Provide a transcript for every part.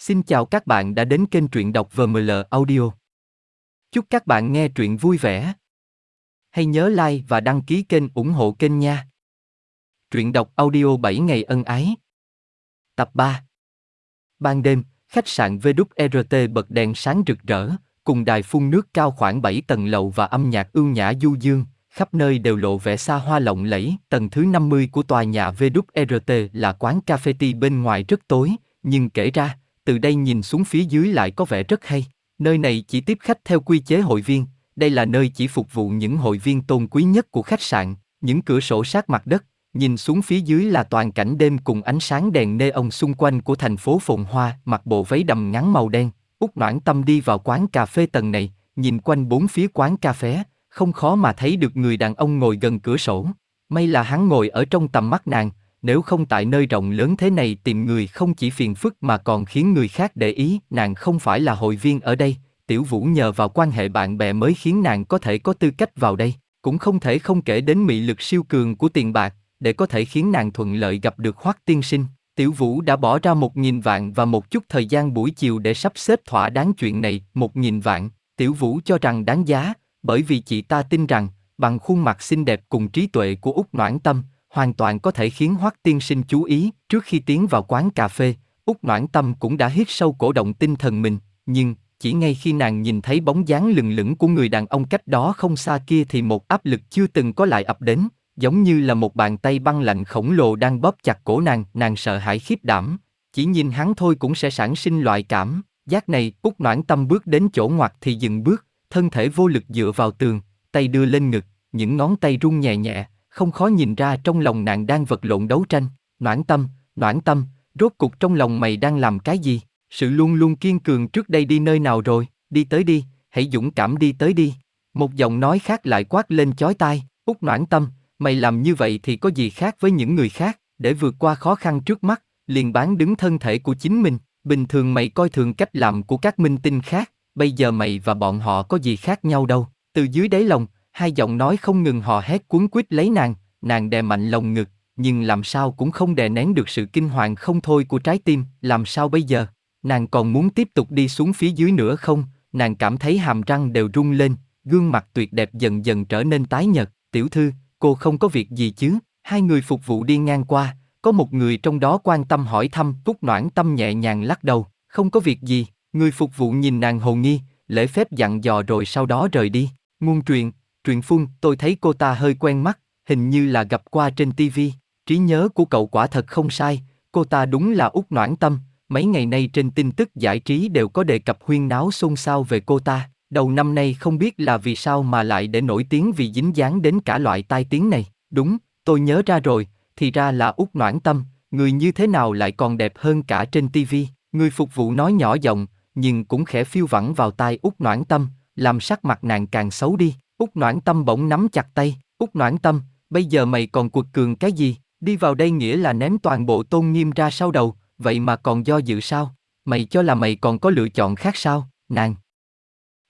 Xin chào các bạn đã đến kênh truyện đọc VML Audio. Chúc các bạn nghe truyện vui vẻ. Hãy nhớ like và đăng ký kênh ủng hộ kênh nha. Truyện đọc audio 7 ngày ân ái. Tập 3 Ban đêm, khách sạn VWRT bật đèn sáng rực rỡ, cùng đài phun nước cao khoảng 7 tầng lầu và âm nhạc ưu nhã du dương, khắp nơi đều lộ vẻ xa hoa lộng lẫy. Tầng thứ 50 của tòa nhà VWRT là quán cafe ti bên ngoài rất tối, nhưng kể ra, từ đây nhìn xuống phía dưới lại có vẻ rất hay. Nơi này chỉ tiếp khách theo quy chế hội viên, đây là nơi chỉ phục vụ những hội viên tôn quý nhất của khách sạn, những cửa sổ sát mặt đất, nhìn xuống phía dưới là toàn cảnh đêm cùng ánh sáng đèn neon xung quanh của thành phố phồn hoa, mặc bộ váy đầm ngắn màu đen, út noãn tâm đi vào quán cà phê tầng này, nhìn quanh bốn phía quán cà phê, không khó mà thấy được người đàn ông ngồi gần cửa sổ. May là hắn ngồi ở trong tầm mắt nàng, nếu không tại nơi rộng lớn thế này tìm người không chỉ phiền phức mà còn khiến người khác để ý, nàng không phải là hội viên ở đây, Tiểu Vũ nhờ vào quan hệ bạn bè mới khiến nàng có thể có tư cách vào đây, cũng không thể không kể đến mị lực siêu cường của tiền bạc, để có thể khiến nàng thuận lợi gặp được Hoắc tiên sinh. Tiểu Vũ đã bỏ ra một nghìn vạn và một chút thời gian buổi chiều để sắp xếp thỏa đáng chuyện này, một nghìn vạn, Tiểu Vũ cho rằng đáng giá, bởi vì chị ta tin rằng, bằng khuôn mặt xinh đẹp cùng trí tuệ của Úc Noãn Tâm, hoàn toàn có thể khiến Hoắc tiên sinh chú ý. Trước khi tiến vào quán cà phê, Úc Noãn Tâm cũng đã hít sâu cổ động tinh thần mình, nhưng chỉ ngay khi nàng nhìn thấy bóng dáng lừng lững của người đàn ông cách đó không xa kia thì một áp lực chưa từng có lại ập đến, giống như là một bàn tay băng lạnh khổng lồ đang bóp chặt cổ nàng, nàng sợ hãi khiếp đảm, chỉ nhìn hắn thôi cũng sẽ sản sinh loại cảm giác này. Úc Noãn Tâm bước đến chỗ ngoặt thì dừng bước, thân thể vô lực dựa vào tường, tay đưa lên ngực, những ngón tay run nhẹ nhẹ, không khó nhìn ra trong lòng nàng đang vật lộn đấu tranh. Noãn tâm, noãn tâm, rốt cục trong lòng mày đang làm cái gì? Sự luôn luôn kiên cường trước đây đi nơi nào rồi? Đi tới đi, hãy dũng cảm đi tới đi. Một giọng nói khác lại quát lên chói tai, út noãn tâm, mày làm như vậy thì có gì khác với những người khác, để vượt qua khó khăn trước mắt, liền bán đứng thân thể của chính mình. Bình thường mày coi thường cách làm của các minh tinh khác, bây giờ mày và bọn họ có gì khác nhau đâu. Từ dưới đáy lòng, hai giọng nói không ngừng hò hét cuốn quýt lấy nàng, nàng đè mạnh lồng ngực, nhưng làm sao cũng không đè nén được sự kinh hoàng không thôi của trái tim, làm sao bây giờ? Nàng còn muốn tiếp tục đi xuống phía dưới nữa không? Nàng cảm thấy hàm răng đều rung lên, gương mặt tuyệt đẹp dần dần trở nên tái nhợt. Tiểu thư, cô không có việc gì chứ? Hai người phục vụ đi ngang qua, có một người trong đó quan tâm hỏi thăm, Túc Noãn Tâm nhẹ nhàng lắc đầu, không có việc gì. Người phục vụ nhìn nàng hồ nghi, lễ phép dặn dò rồi sau đó rời đi. Nguồn truyền, truyền phun, tôi thấy cô ta hơi quen mắt, hình như là gặp qua trên TV. Trí nhớ của cậu quả thật không sai, cô ta đúng là út noãn tâm. Mấy ngày nay trên tin tức giải trí đều có đề cập huyên náo xôn xao về cô ta. Đầu năm nay không biết là vì sao mà lại để nổi tiếng vì dính dáng đến cả loại tai tiếng này. Đúng, tôi nhớ ra rồi, thì ra là út noãn tâm, người như thế nào lại còn đẹp hơn cả trên TV. Người phục vụ nói nhỏ giọng, nhưng cũng khẽ phiêu vẳng vào tai út noãn tâm, làm sắc mặt nàng càng xấu đi. Úc Noãn Tâm bỗng nắm chặt tay, Úc Noãn Tâm, bây giờ mày còn cuột cường cái gì, đi vào đây nghĩa là ném toàn bộ tôn nghiêm ra sau đầu, vậy mà còn do dự sao, mày cho là mày còn có lựa chọn khác sao, nàng.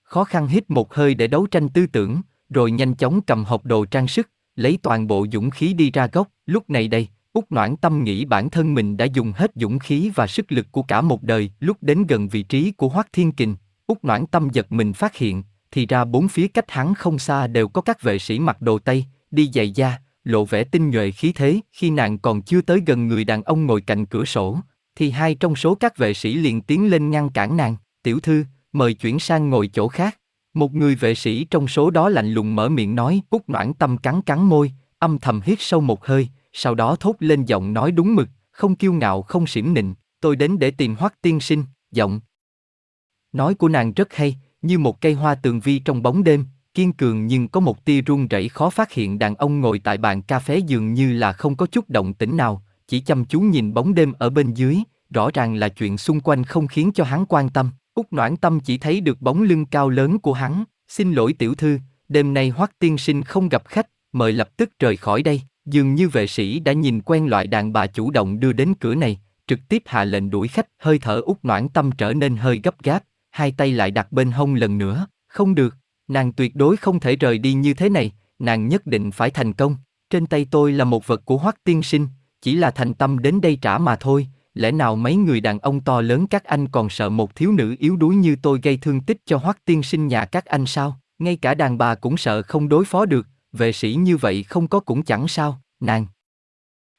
Khó khăn hít một hơi để đấu tranh tư tưởng, rồi nhanh chóng cầm hộp đồ trang sức, lấy toàn bộ dũng khí đi ra góc, lúc này đây, Úc Noãn Tâm nghĩ bản thân mình đã dùng hết dũng khí và sức lực của cả một đời, lúc đến gần vị trí của Hoắc Thiên Kình, Úc Noãn Tâm giật mình phát hiện, thì ra bốn phía cách hắn không xa đều có các vệ sĩ mặc đồ Tây, đi giày da, lộ vẻ tinh nhuệ khí thế, khi nàng còn chưa tới gần người đàn ông ngồi cạnh cửa sổ, thì hai trong số các vệ sĩ liền tiến lên ngăn cản nàng, tiểu thư, mời chuyển sang ngồi chỗ khác. Một người vệ sĩ trong số đó lạnh lùng mở miệng nói, út noãn tâm cắn cắn môi, âm thầm hít sâu một hơi, sau đó thốt lên giọng nói đúng mực, không kiêu ngạo không xỉm nịnh, tôi đến để tìm hoắc tiên sinh, giọng. Nói của nàng rất hay, như một cây hoa tường vi trong bóng đêm, kiên cường nhưng có một tia run rẩy khó phát hiện đàn ông ngồi tại bàn cà phê dường như là không có chút động tĩnh nào, chỉ chăm chú nhìn bóng đêm ở bên dưới, rõ ràng là chuyện xung quanh không khiến cho hắn quan tâm. Úc Noãn Tâm chỉ thấy được bóng lưng cao lớn của hắn, xin lỗi tiểu thư, đêm nay Hoắc tiên sinh không gặp khách, mời lập tức rời khỏi đây. Dường như vệ sĩ đã nhìn quen loại đàn bà chủ động đưa đến cửa này, trực tiếp hạ lệnh đuổi khách, hơi thở Úc Noãn Tâm trở nên hơi gấp gáp, hai tay lại đặt bên hông lần nữa, không được, nàng tuyệt đối không thể rời đi như thế này, nàng nhất định phải thành công. Trên tay tôi là một vật của Hoắc tiên sinh, chỉ là thành tâm đến đây trả mà thôi, lẽ nào mấy người đàn ông to lớn các anh còn sợ một thiếu nữ yếu đuối như tôi gây thương tích cho hoắc tiên sinh nhà các anh sao? Ngay cả đàn bà cũng sợ không đối phó được, vệ sĩ như vậy không có cũng chẳng sao, nàng.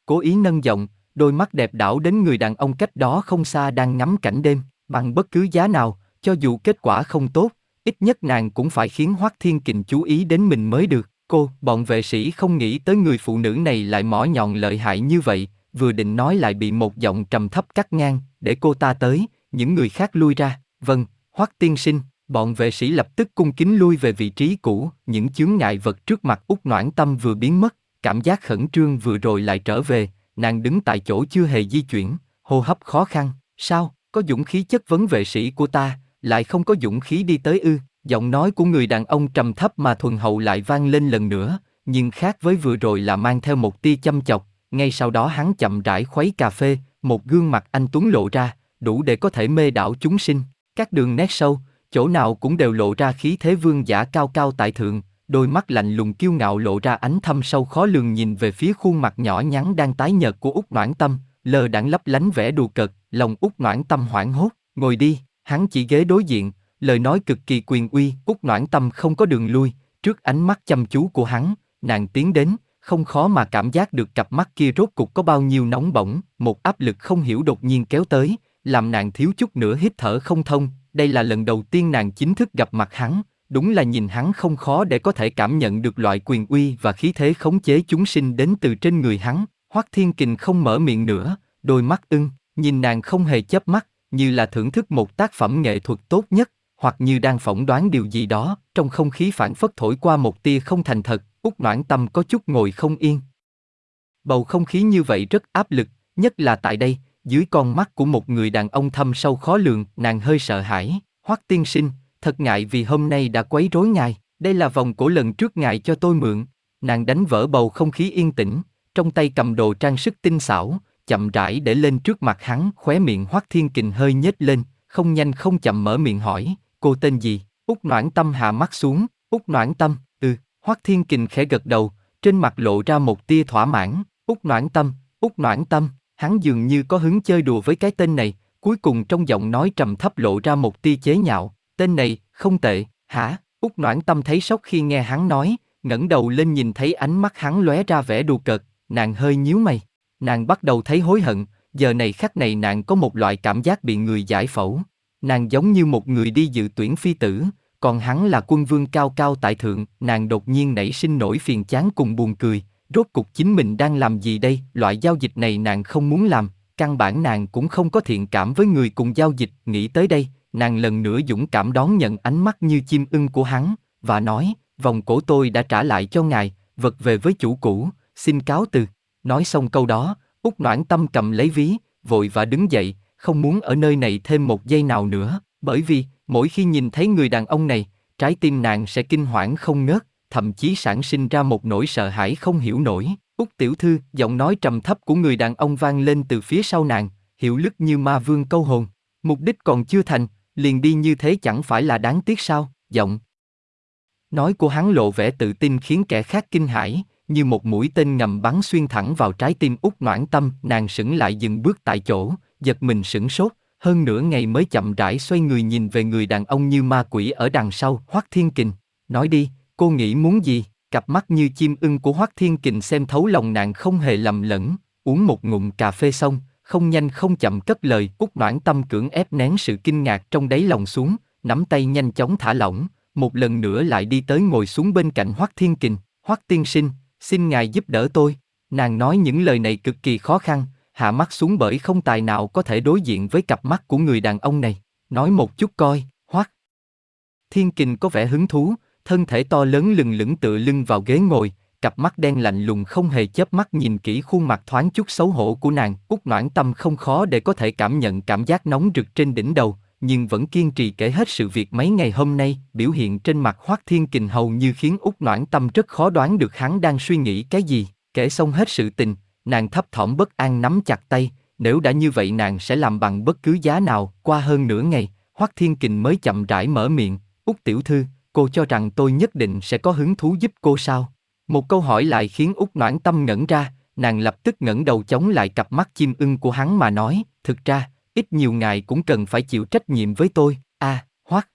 Cố ý nâng giọng, đôi mắt đẹp đảo đến người đàn ông cách đó không xa đang ngắm cảnh đêm, bằng bất cứ giá nào, cho dù kết quả không tốt, ít nhất nàng cũng phải khiến Hoắc Thiên Kình chú ý đến mình mới được. Cô, bọn vệ sĩ không nghĩ tới người phụ nữ này lại mỏ nhọn lợi hại như vậy, vừa định nói lại bị một giọng trầm thấp cắt ngang, để cô ta tới, những người khác lui ra. Vâng, Hoắc tiên sinh, bọn vệ sĩ lập tức cung kính lui về vị trí cũ, những chướng ngại vật trước mặt út noãn tâm vừa biến mất, cảm giác khẩn trương vừa rồi lại trở về, nàng đứng tại chỗ chưa hề di chuyển, hô hấp khó khăn, sao, có dũng khí chất vấn vệ sĩ của ta, lại không có dũng khí đi tới ư, giọng nói của người đàn ông trầm thấp mà thuần hậu lại vang lên lần nữa, nhưng khác với vừa rồi là mang theo một tia châm chọc, ngay sau đó hắn chậm rãi khuấy cà phê, một gương mặt anh Tuấn lộ ra, đủ để có thể mê đảo chúng sinh, các đường nét sâu, chỗ nào cũng đều lộ ra khí thế vương giả cao cao tại thượng, đôi mắt lạnh lùng kiêu ngạo lộ ra ánh thâm sâu khó lường nhìn về phía khuôn mặt nhỏ nhắn đang tái nhợt của út noãn tâm, lờ đãng lấp lánh vẻ đùa cợt, lòng út noãn tâm hoảng hốt, ngồi đi, hắn chỉ ghế đối diện, lời nói cực kỳ quyền uy, út noãn tâm không có đường lui, trước ánh mắt chăm chú của hắn, nàng tiến đến, không khó mà cảm giác được cặp mắt kia rốt cục có bao nhiêu nóng bỏng, một áp lực không hiểu đột nhiên kéo tới, làm nàng thiếu chút nữa hít thở không thông, đây là lần đầu tiên nàng chính thức gặp mặt hắn, đúng là nhìn hắn không khó để có thể cảm nhận được loại quyền uy và khí thế khống chế chúng sinh đến từ trên người hắn. Hoắc Thiên Kình không mở miệng nữa, đôi mắt ưng, nhìn nàng không hề chớp mắt, như là thưởng thức một tác phẩm nghệ thuật tốt nhất, hoặc như đang phỏng đoán điều gì đó, trong không khí phản phất thổi qua một tia không thành thật, út noãn tâm có chút ngồi không yên. Bầu không khí như vậy rất áp lực, nhất là tại đây, dưới con mắt của một người đàn ông thâm sâu khó lường, nàng hơi sợ hãi. Hoắc tiên sinh, thật ngại vì hôm nay đã quấy rối ngài, đây là vòng cổ lần trước ngài cho tôi mượn. Nàng đánh vỡ bầu không khí yên tĩnh, trong tay cầm đồ trang sức tinh xảo, chậm rãi để lên trước mặt hắn, khóe miệng Hoắc Thiên Kình hơi nhếch lên, không nhanh không chậm mở miệng hỏi, cô tên gì? Úc Noãn Tâm hạ mắt xuống, Úc Noãn Tâm, ừ, Hoắc Thiên Kình khẽ gật đầu, trên mặt lộ ra một tia thỏa mãn, Úc Noãn Tâm, Úc Noãn Tâm, hắn dường như có hứng chơi đùa với cái tên này, cuối cùng trong giọng nói trầm thấp lộ ra một tia chế nhạo, tên này, không tệ, hả? Úc Noãn Tâm thấy sốc khi nghe hắn nói, ngẩng đầu lên nhìn thấy ánh mắt hắn lóe ra vẻ đùa cợt, nàng hơi nhíu mày. Nàng bắt đầu thấy hối hận, giờ này khắc này nàng có một loại cảm giác bị người giải phẫu. Nàng giống như một người đi dự tuyển phi tử, còn hắn là quân vương cao cao tại thượng, nàng đột nhiên nảy sinh nổi phiền chán cùng buồn cười, rốt cục chính mình đang làm gì đây, loại giao dịch này nàng không muốn làm, căn bản nàng cũng không có thiện cảm với người cùng giao dịch, nghĩ tới đây, nàng lần nữa dũng cảm đón nhận ánh mắt như chim ưng của hắn, và nói, vòng cổ tôi đã trả lại cho ngài, vật về với chủ cũ, xin cáo từ. Nói xong câu đó, út noãn tâm cầm lấy ví, vội và đứng dậy, không muốn ở nơi này thêm một giây nào nữa, bởi vì, mỗi khi nhìn thấy người đàn ông này, trái tim nàng sẽ kinh hoảng không ngớt, thậm chí sản sinh ra một nỗi sợ hãi không hiểu nổi. Út tiểu thư, giọng nói trầm thấp của người đàn ông vang lên từ phía sau nàng, hiệu lức như ma vương câu hồn. Mục đích còn chưa thành, liền đi như thế chẳng phải là đáng tiếc sao, giọng. Nói của hắn lộ vẻ tự tin khiến kẻ khác kinh hãi, như một mũi tên ngầm bắn xuyên thẳng vào trái tim út noãn tâm, nàng sững lại dừng bước tại chỗ, giật mình sững sốt, hơn nửa ngày mới chậm rãi xoay người nhìn về người đàn ông như ma quỷ ở đằng sau, Hoắc Thiên Kình. Nói đi, cô nghĩ muốn gì? Cặp mắt như chim ưng của Hoắc Thiên Kình xem thấu lòng nàng không hề lầm lẫn, uống một ngụm cà phê xong, không nhanh không chậm cất lời, út noãn tâm cưỡng ép nén sự kinh ngạc trong đáy lòng xuống, nắm tay nhanh chóng thả lỏng, một lần nữa lại đi tới ngồi xuống bên cạnh Hoắc Thiên Kình, Hoắc Tiên Sinh, xin ngài giúp đỡ tôi. Nàng nói những lời này cực kỳ khó khăn, hạ mắt xuống bởi không tài nào có thể đối diện với cặp mắt của người đàn ông này. Nói một chút coi, Hoắc. Thiên Kình có vẻ hứng thú, thân thể to lớn lừng lững tựa lưng vào ghế ngồi, cặp mắt đen lạnh lùng không hề chớp mắt nhìn kỹ khuôn mặt thoáng chút xấu hổ của nàng, út noãn tâm không khó để có thể cảm nhận cảm giác nóng rực trên đỉnh đầu, nhưng vẫn kiên trì kể hết sự việc mấy ngày hôm nay, biểu hiện trên mặt Hoắc Thiên Kình hầu như khiến Úc noãn tâm rất khó đoán được hắn đang suy nghĩ cái gì, kể xong hết sự tình, nàng thấp thỏm bất an nắm chặt tay, nếu đã như vậy nàng sẽ làm bằng bất cứ giá nào, qua hơn nửa ngày, Hoắc Thiên Kình mới chậm rãi mở miệng, Úc tiểu thư, cô cho rằng tôi nhất định sẽ có hứng thú giúp cô sao? Một câu hỏi lại khiến Úc noãn tâm ngẩn ra, nàng lập tức ngẩng đầu chống lại cặp mắt chim ưng của hắn mà nói, thực ra, ít nhiều ngài cũng cần phải chịu trách nhiệm với tôi, a, à, hoắc.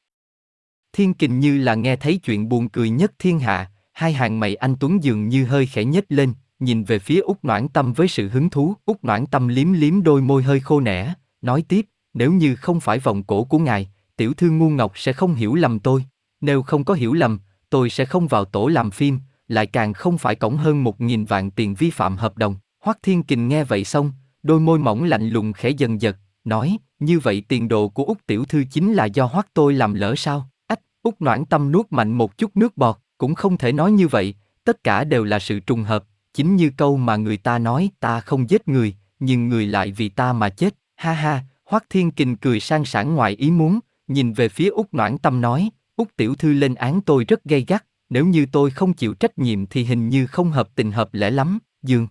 Thiên kình như là nghe thấy chuyện buồn cười nhất thiên hạ, hai hàng mày anh Tuấn dường như hơi khẽ nhếch lên, nhìn về phía Úc Noãn Tâm với sự hứng thú, Úc Noãn Tâm liếm liếm đôi môi hơi khô nẻ, nói tiếp, nếu như không phải vòng cổ của ngài, tiểu thư ngu ngọc sẽ không hiểu lầm tôi. Nếu không có hiểu lầm, tôi sẽ không vào tổ làm phim, lại càng không phải cổng hơn một nghìn vạn tiền vi phạm hợp đồng. Hoắc Thiên Kình nghe vậy xong, đôi môi mỏng lạnh lùng khẽ dần giật, nói, như vậy tiền đồ của Úc tiểu thư chính là do Hoắc tôi làm lỡ sao? Ách, Úc noãn tâm nuốt mạnh một chút nước bọt, cũng không thể nói như vậy, tất cả đều là sự trùng hợp, chính như câu mà người ta nói ta không giết người, nhưng người lại vì ta mà chết, ha ha, Hoắc Thiên Kình cười sang sảng ngoài ý muốn, nhìn về phía Úc Noãn Tâm nói, Úc Tiểu Thư lên án tôi rất gay gắt, nếu như tôi không chịu trách nhiệm thì hình như không hợp tình hợp lẽ lắm, dương.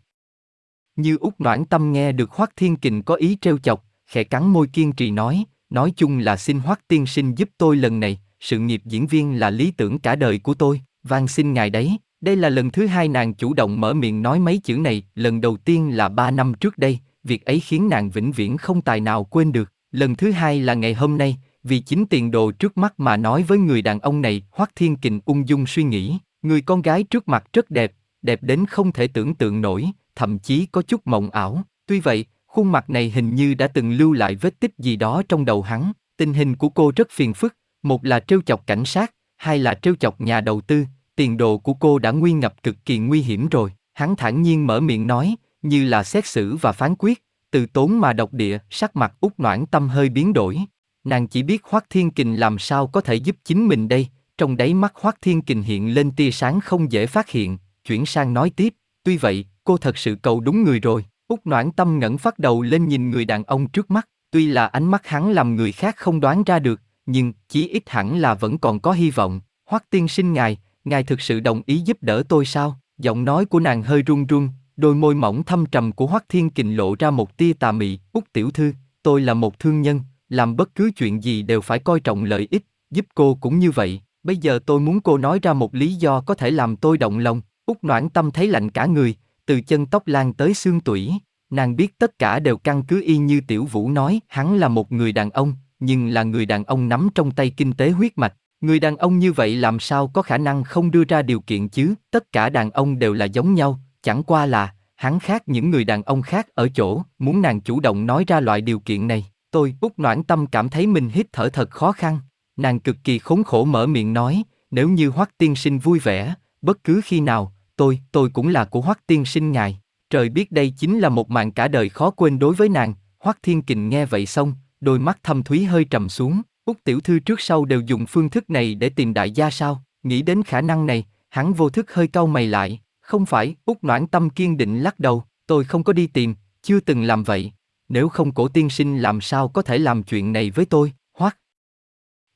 Như Úc Noãn Tâm nghe được Hoắc Thiên Kình có ý trêu chọc, khẽ cắn môi kiên trì nói, nói chung là xin Hoắc Tiên Sinh giúp tôi lần này, sự nghiệp diễn viên là lý tưởng cả đời của tôi, van xin ngài đấy. Đây là lần thứ hai nàng chủ động mở miệng nói mấy chữ này, lần đầu tiên là ba năm trước đây, việc ấy khiến nàng vĩnh viễn không tài nào quên được. Lần thứ hai là ngày hôm nay, vì chính tiền đồ trước mắt mà nói với người đàn ông này, Hoắc Thiên Kình ung dung suy nghĩ, người con gái trước mặt rất đẹp, đẹp đến không thể tưởng tượng nổi, thậm chí có chút mộng ảo. Tuy vậy, khuôn mặt này hình như đã từng lưu lại vết tích gì đó trong đầu hắn. Tình hình của cô rất phiền phức, một là trêu chọc cảnh sát, hai là trêu chọc nhà đầu tư, tiền đồ của cô đã nguy ngập cực kỳ nguy hiểm rồi. Hắn thản nhiên mở miệng nói, như là xét xử và phán quyết, từ tốn mà độc địa, sắc mặt út noãn tâm hơi biến đổi. Nàng chỉ biết Hoắc Thiên Kình làm sao có thể giúp chính mình đây, trong đáy mắt Hoắc Thiên Kình hiện lên tia sáng không dễ phát hiện, chuyển sang nói tiếp, tuy vậy, cô thật sự cầu đúng người rồi. Úc noãn tâm ngẩng phát đầu lên nhìn người đàn ông trước mắt, tuy là ánh mắt hắn làm người khác không đoán ra được, nhưng chí ít hẳn là vẫn còn có hy vọng. Hoắc tiên sinh ngài, ngài thực sự đồng ý giúp đỡ tôi sao? Giọng nói của nàng hơi run run, đôi môi mỏng thâm trầm của Hoắc Thiên Kình lộ ra một tia tà mị. "Úc tiểu thư, tôi là một thương nhân, làm bất cứ chuyện gì đều phải coi trọng lợi ích, giúp cô cũng như vậy. Bây giờ tôi muốn cô nói ra một lý do có thể làm tôi động lòng. Úc noãn tâm thấy lạnh cả người, từ chân tóc lan tới xương tủy. Nàng biết tất cả đều căn cứ y như Tiểu Vũ nói, hắn là một người đàn ông, nhưng là người đàn ông nắm trong tay kinh tế huyết mạch. Người đàn ông như vậy làm sao có khả năng không đưa ra điều kiện chứ? Tất cả đàn ông đều là giống nhau, chẳng qua là, hắn khác những người đàn ông khác ở chỗ, muốn nàng chủ động nói ra loại điều kiện này. Tôi, Úc Noãn Tâm cảm thấy mình hít thở thật khó khăn. Nàng cực kỳ khốn khổ mở miệng nói, nếu như Hoắc tiên sinh vui vẻ, bất cứ khi nào, tôi, tôi cũng là của Hoắc tiên sinh ngài. Trời biết đây chính là một mạng cả đời khó quên đối với nàng. Hoắc Thiên Kình nghe vậy xong, đôi mắt thâm thúy hơi trầm xuống. Úc tiểu thư trước sau đều dùng phương thức này để tìm đại gia sao? Nghĩ đến khả năng này, hắn vô thức hơi cau mày lại. Không phải, Úc noãn tâm kiên định lắc đầu, tôi không có đi tìm, chưa từng làm vậy. Nếu không cổ tiên sinh làm sao có thể làm chuyện này với tôi, hoắc.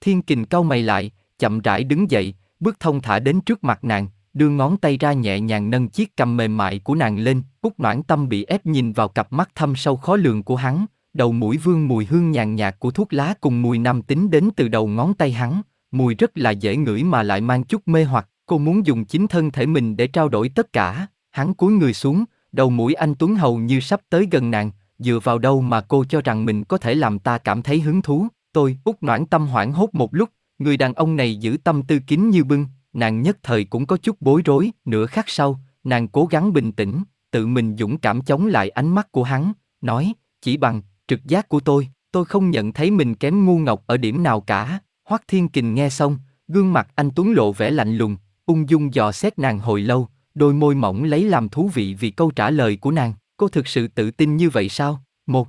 Thiên kình cau mày lại, chậm rãi đứng dậy, bước thông thả đến trước mặt nàng, đưa ngón tay ra nhẹ nhàng nâng chiếc cầm mềm mại của nàng lên, Cúc noãn tâm bị ép nhìn vào cặp mắt thâm sâu khó lường của hắn, đầu mũi vương mùi hương nhàn nhạt của thuốc lá cùng mùi nam tính đến từ đầu ngón tay hắn, mùi rất là dễ ngửi mà lại mang chút mê hoặc, cô muốn dùng chính thân thể mình để trao đổi tất cả, hắn cúi người xuống, đầu mũi anh Tuấn hầu như sắp tới gần nàng, dựa vào đâu mà cô cho rằng mình có thể làm ta cảm thấy hứng thú, tôi, út noãn tâm hoảng hốt một lúc, người đàn ông này giữ tâm tư kín như bưng, nàng nhất thời cũng có chút bối rối, nửa khắc sau, nàng cố gắng bình tĩnh, tự mình dũng cảm chống lại ánh mắt của hắn, nói, chỉ bằng, trực giác của tôi, tôi không nhận thấy mình kém ngu ngọc ở điểm nào cả. Hoắc Thiên Kình nghe xong, gương mặt anh Tuấn lộ vẻ lạnh lùng, ung dung dò xét nàng hồi lâu, đôi môi mỏng lấy làm thú vị vì câu trả lời của nàng. Cô thực sự tự tin như vậy sao? Một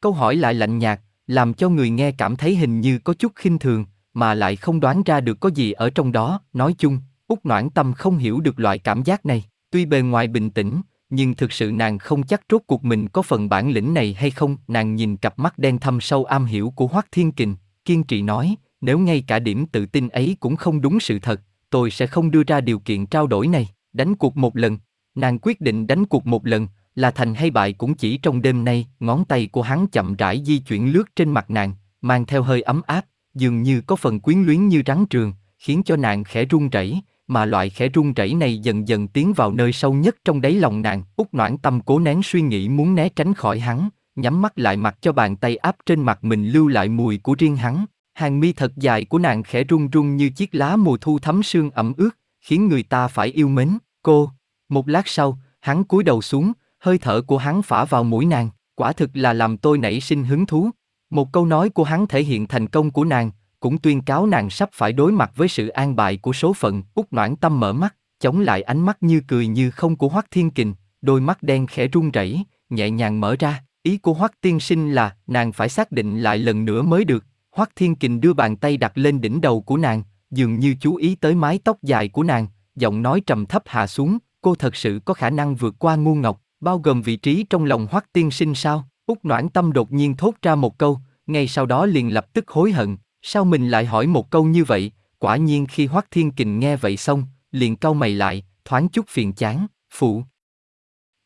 câu hỏi lại lạnh nhạt, làm cho người nghe cảm thấy hình như có chút khinh thường, mà lại không đoán ra được có gì ở trong đó. Nói chung, út noãn tâm không hiểu được loại cảm giác này. Tuy bề ngoài bình tĩnh, nhưng thực sự nàng không chắc rốt cuộc mình có phần bản lĩnh này hay không. Nàng nhìn cặp mắt đen thâm sâu am hiểu của Hoắc Thiên Kình, kiên trì nói, nếu ngay cả điểm tự tin ấy cũng không đúng sự thật, tôi sẽ không đưa ra điều kiện trao đổi này. Đánh cuộc một lần, nàng quyết định đánh cuộc một lần, là thành hay bại cũng chỉ trong đêm nay. Ngón tay của hắn chậm rãi di chuyển lướt trên mặt nàng, mang theo hơi ấm áp, dường như có phần quyến luyến như rắn trường, khiến cho nàng khẽ run rẩy. mà loại khẽ run rẩy này dần dần tiến vào nơi sâu nhất trong đáy lòng nàng. Út noãn tâm cố nén suy nghĩ muốn né tránh khỏi hắn, nhắm mắt lại mặc cho bàn tay áp trên mặt mình lưu lại mùi của riêng hắn. Hàng mi thật dài của nàng khẽ run run như chiếc lá mùa thu thấm sương ẩm ướt, khiến người ta phải yêu mến. Cô, một lát sau, hắn cúi đầu xuống, hơi thở của hắn phả vào mũi nàng, quả thực là làm tôi nảy sinh hứng thú. Một câu nói của hắn thể hiện thành công của nàng, cũng tuyên cáo nàng sắp phải đối mặt với sự an bại của số phận. Úc Noãn Tâm mở mắt, chống lại ánh mắt như cười như không của Hoắc Thiên Kình, đôi mắt đen khẽ run rẩy, nhẹ nhàng mở ra. Ý của Hoắc Tiên Sinh là nàng phải xác định lại lần nữa mới được. Hoắc Thiên Kình đưa bàn tay đặt lên đỉnh đầu của nàng, dường như chú ý tới mái tóc dài của nàng, giọng nói trầm thấp hạ xuống, cô thật sự có khả năng vượt qua ngu ngọc, bao gồm vị trí trong lòng Hoắc Tiên Sinh sao? Úc Noãn Tâm đột nhiên thốt ra một câu, ngay sau đó liền lập tức hối hận, sao mình lại hỏi một câu như vậy? Quả nhiên khi Hoắc Thiên Kình nghe vậy xong, liền cau mày lại, thoáng chút phiền chán, phụ.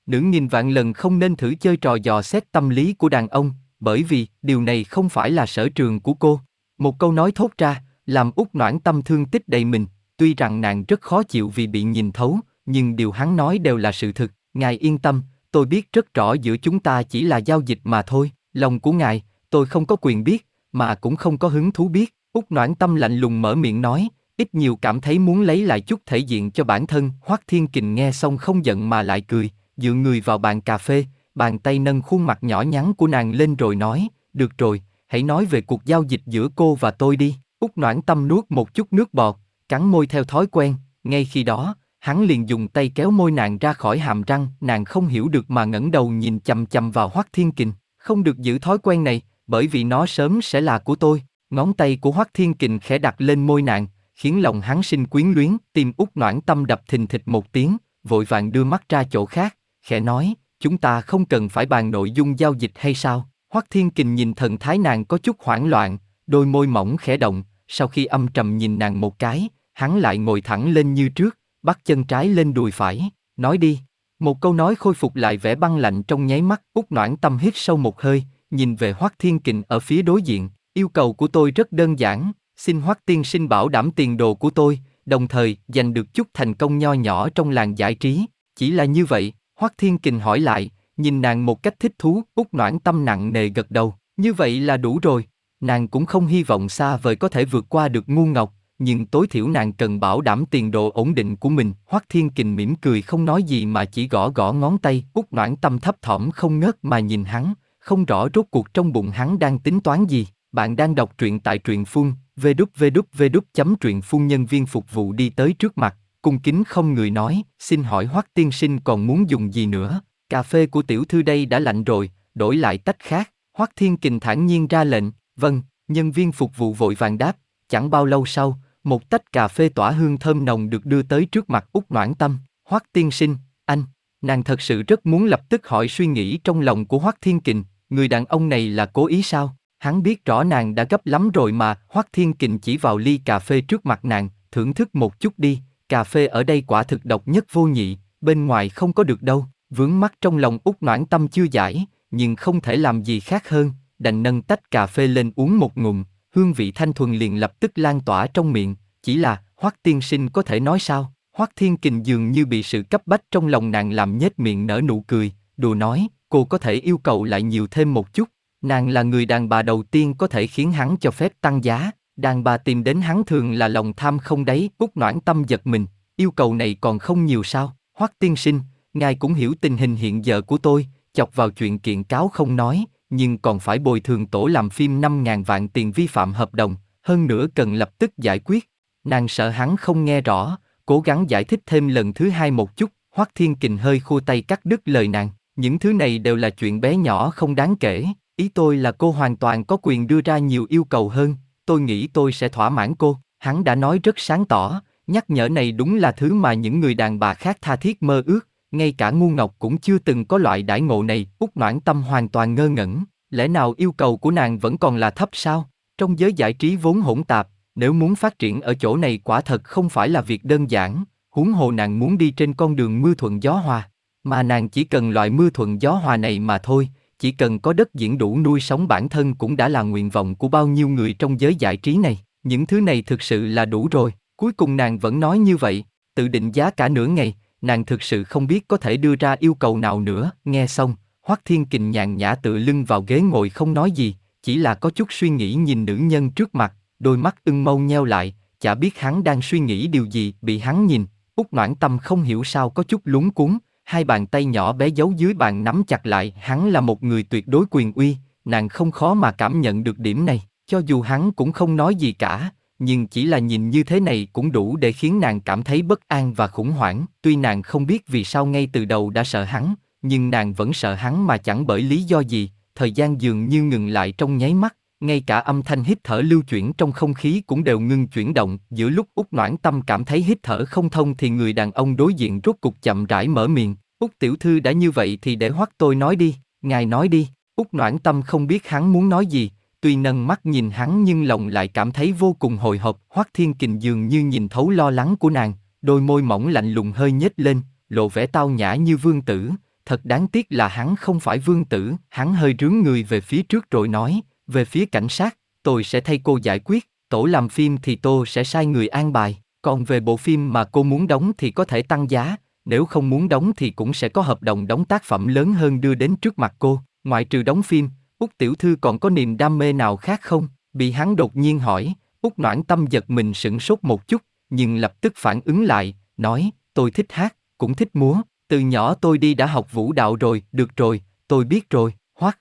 Nữ nghìn vạn lần không nên thử chơi trò dò xét tâm lý của đàn ông, bởi vì điều này không phải là sở trường của cô. Một câu nói thốt ra, làm út noãn tâm thương tích đầy mình, tuy rằng nàng rất khó chịu vì bị nhìn thấu, nhưng điều hắn nói đều là sự thực. Ngài yên tâm, tôi biết rất rõ giữa chúng ta chỉ là giao dịch mà thôi, lòng của ngài, tôi không có quyền biết, mà cũng không có hứng thú biết. Út noãn tâm lạnh lùng mở miệng nói, ít nhiều cảm thấy muốn lấy lại chút thể diện cho bản thân. Hoắc Thiên Kình nghe xong không giận mà lại cười, dựa người vào bàn cà phê, bàn tay nâng khuôn mặt nhỏ nhắn của nàng lên rồi nói, được rồi, hãy nói về cuộc giao dịch giữa cô và tôi đi. Út noãn tâm nuốt một chút nước bọt, cắn môi theo thói quen, ngay khi đó, hắn liền dùng tay kéo môi nàng ra khỏi hàm răng, nàng không hiểu được mà ngẩng đầu nhìn chầm chầm vào Hoắc Thiên Kình, không được giữ thói quen này, bởi vì nó sớm sẽ là của tôi. Ngón tay của Hoắc Thiên Kình khẽ đặt lên môi nàng, khiến lòng hắn sinh quyến luyến, tim út noãn tâm đập thình thịch một tiếng, vội vàng đưa mắt ra chỗ khác, khẽ nói, chúng ta không cần phải bàn nội dung giao dịch hay sao? Hoắc Thiên Kình nhìn thần thái nàng có chút hoảng loạn, đôi môi mỏng khẽ động, sau khi âm trầm nhìn nàng một cái, hắn lại ngồi thẳng lên như trước, bắt chân trái lên đùi phải, nói đi. Một câu nói khôi phục lại vẻ băng lạnh trong nháy mắt, út noãn tâm hít sâu một hơi, nhìn về Hoắc Thiên Kình ở phía đối diện, yêu cầu của tôi rất đơn giản, xin Hoắc Tiên Sinh bảo đảm tiền đồ của tôi, đồng thời giành được chút thành công nho nhỏ trong làng giải trí, chỉ là như vậy, Hoắc Thiên Kình hỏi lại, nhìn nàng một cách thích thú, út noãn tâm nặng nề gật đầu, như vậy là đủ rồi, nàng cũng không hy vọng xa vời có thể vượt qua được ngu ngọc, nhưng tối thiểu nàng cần bảo đảm tiền đồ ổn định của mình. Hoắc Thiên Kình mỉm cười không nói gì mà chỉ gõ gõ ngón tay, út noãn tâm thấp thỏm không ngớt mà nhìn hắn, không rõ rốt cuộc trong bụng hắn đang tính toán gì. Bạn đang đọc truyện tại truyện phun, vđvđvđ chấm truyện phun nhân viên phục vụ đi tới trước mặt, cung kính không người nói, xin hỏi Hoắc tiên sinh còn muốn dùng gì nữa? Cà phê của tiểu thư đây đã lạnh rồi, đổi lại tách khác. Hoắc Thiên Kình thản nhiên ra lệnh, vâng, nhân viên phục vụ vội vàng đáp, chẳng bao lâu sau, một tách cà phê tỏa hương thơm nồng được đưa tới trước mặt út noãn tâm. Hoắc tiên sinh, anh, nàng thật sự rất muốn lập tức hỏi suy nghĩ trong lòng của Hoắc Thiên Kình, người đàn ông này là cố ý sao? Hắn biết rõ nàng đã gấp lắm rồi mà, Hoắc Thiên Kình chỉ vào ly cà phê trước mặt nàng, thưởng thức một chút đi, cà phê ở đây quả thực độc nhất vô nhị, bên ngoài không có được đâu, vướng mắt trong lòng út noãn tâm chưa giải, nhưng không thể làm gì khác hơn, đành nâng tách cà phê lên uống một ngụm, hương vị thanh thuần liền lập tức lan tỏa trong miệng, chỉ là, Hoắc tiên sinh có thể nói sao? Hoắc Thiên Kình dường như bị sự cấp bách trong lòng nàng làm nhếch miệng nở nụ cười, đùa nói, cô có thể yêu cầu lại nhiều thêm một chút. Nàng là người đàn bà đầu tiên có thể khiến hắn cho phép tăng giá, đàn bà tìm đến hắn thường là lòng tham không đấy út noãn tâm giật mình, yêu cầu này còn không nhiều sao, Hoắc tiên sinh, ngài cũng hiểu tình hình hiện giờ của tôi, chọc vào chuyện kiện cáo không nói, nhưng còn phải bồi thường tổ làm phim 5.000 vạn tiền vi phạm hợp đồng, hơn nữa cần lập tức giải quyết. Nàng sợ hắn không nghe rõ, cố gắng giải thích thêm lần thứ hai một chút, Hoắc Thiên Kình hơi khua tay cắt đứt lời nàng, những thứ này đều là chuyện bé nhỏ không đáng kể, ý tôi là cô hoàn toàn có quyền đưa ra nhiều yêu cầu hơn, tôi nghĩ tôi sẽ thỏa mãn cô, hắn đã nói rất sáng tỏ, nhắc nhở này đúng là thứ mà những người đàn bà khác tha thiết mơ ước, ngay cả ngu ngọc cũng chưa từng có loại đãi ngộ này, út noãn tâm hoàn toàn ngơ ngẩn, lẽ nào yêu cầu của nàng vẫn còn là thấp sao? Trong giới giải trí vốn hỗn tạp, nếu muốn phát triển ở chỗ này quả thật không phải là việc đơn giản, huống hồ nàng muốn đi trên con đường mưa thuận gió hòa, mà nàng chỉ cần loại mưa thuận gió hòa này mà thôi, chỉ cần có đất diễn đủ nuôi sống bản thân cũng đã là nguyện vọng của bao nhiêu người trong giới giải trí này, những thứ này thực sự là đủ rồi. Cuối cùng nàng vẫn nói như vậy, tự định giá cả nửa ngày, nàng thực sự không biết có thể đưa ra yêu cầu nào nữa, nghe xong, Hoắc Thiên Kình nhàn nhã tựa lưng vào ghế ngồi không nói gì, chỉ là có chút suy nghĩ nhìn nữ nhân trước mặt, đôi mắt ưng mâu nheo lại, chả biết hắn đang suy nghĩ điều gì, bị hắn nhìn, Úc Noãn Tâm không hiểu sao có chút lúng cuốn, hai bàn tay nhỏ bé giấu dưới bàn nắm chặt lại, hắn là một người tuyệt đối quyền uy, nàng không khó mà cảm nhận được điểm này, cho dù hắn cũng không nói gì cả, nhưng chỉ là nhìn như thế này cũng đủ để khiến nàng cảm thấy bất an và khủng hoảng, tuy nàng không biết vì sao ngay từ đầu đã sợ hắn, nhưng nàng vẫn sợ hắn mà chẳng bởi lý do gì, thời gian dường như ngừng lại trong nháy mắt, ngay cả âm thanh hít thở lưu chuyển trong không khí cũng đều ngưng chuyển động, giữa lúc út Noãn Tâm cảm thấy hít thở không thông thì người đàn ông đối diện rốt cục chậm rãi mở miệng, út tiểu thư đã như vậy thì để hoắc tôi nói đi, ngài nói đi, út Noãn Tâm không biết hắn muốn nói gì, tuy nâng mắt nhìn hắn nhưng lòng lại cảm thấy vô cùng hồi hộp, Hoắc Thiên Kình dường như nhìn thấu lo lắng của nàng, đôi môi mỏng lạnh lùng hơi nhếch lên, lộ vẻ tao nhã như vương tử, thật đáng tiếc là hắn không phải vương tử, hắn hơi rướng người về phía trước rồi nói, về phía cảnh sát, tôi sẽ thay cô giải quyết, tổ làm phim thì tôi sẽ sai người an bài, còn về bộ phim mà cô muốn đóng thì có thể tăng giá, nếu không muốn đóng thì cũng sẽ có hợp đồng đóng tác phẩm lớn hơn đưa đến trước mặt cô, ngoại trừ đóng phim, Úc tiểu thư còn có niềm đam mê nào khác không? Bị hắn đột nhiên hỏi, Úc noãn tâm giật mình sửng sốt một chút, nhưng lập tức phản ứng lại, nói, tôi thích hát, cũng thích múa, từ nhỏ tôi đi đã học vũ đạo rồi, được rồi, tôi biết rồi, hoắc.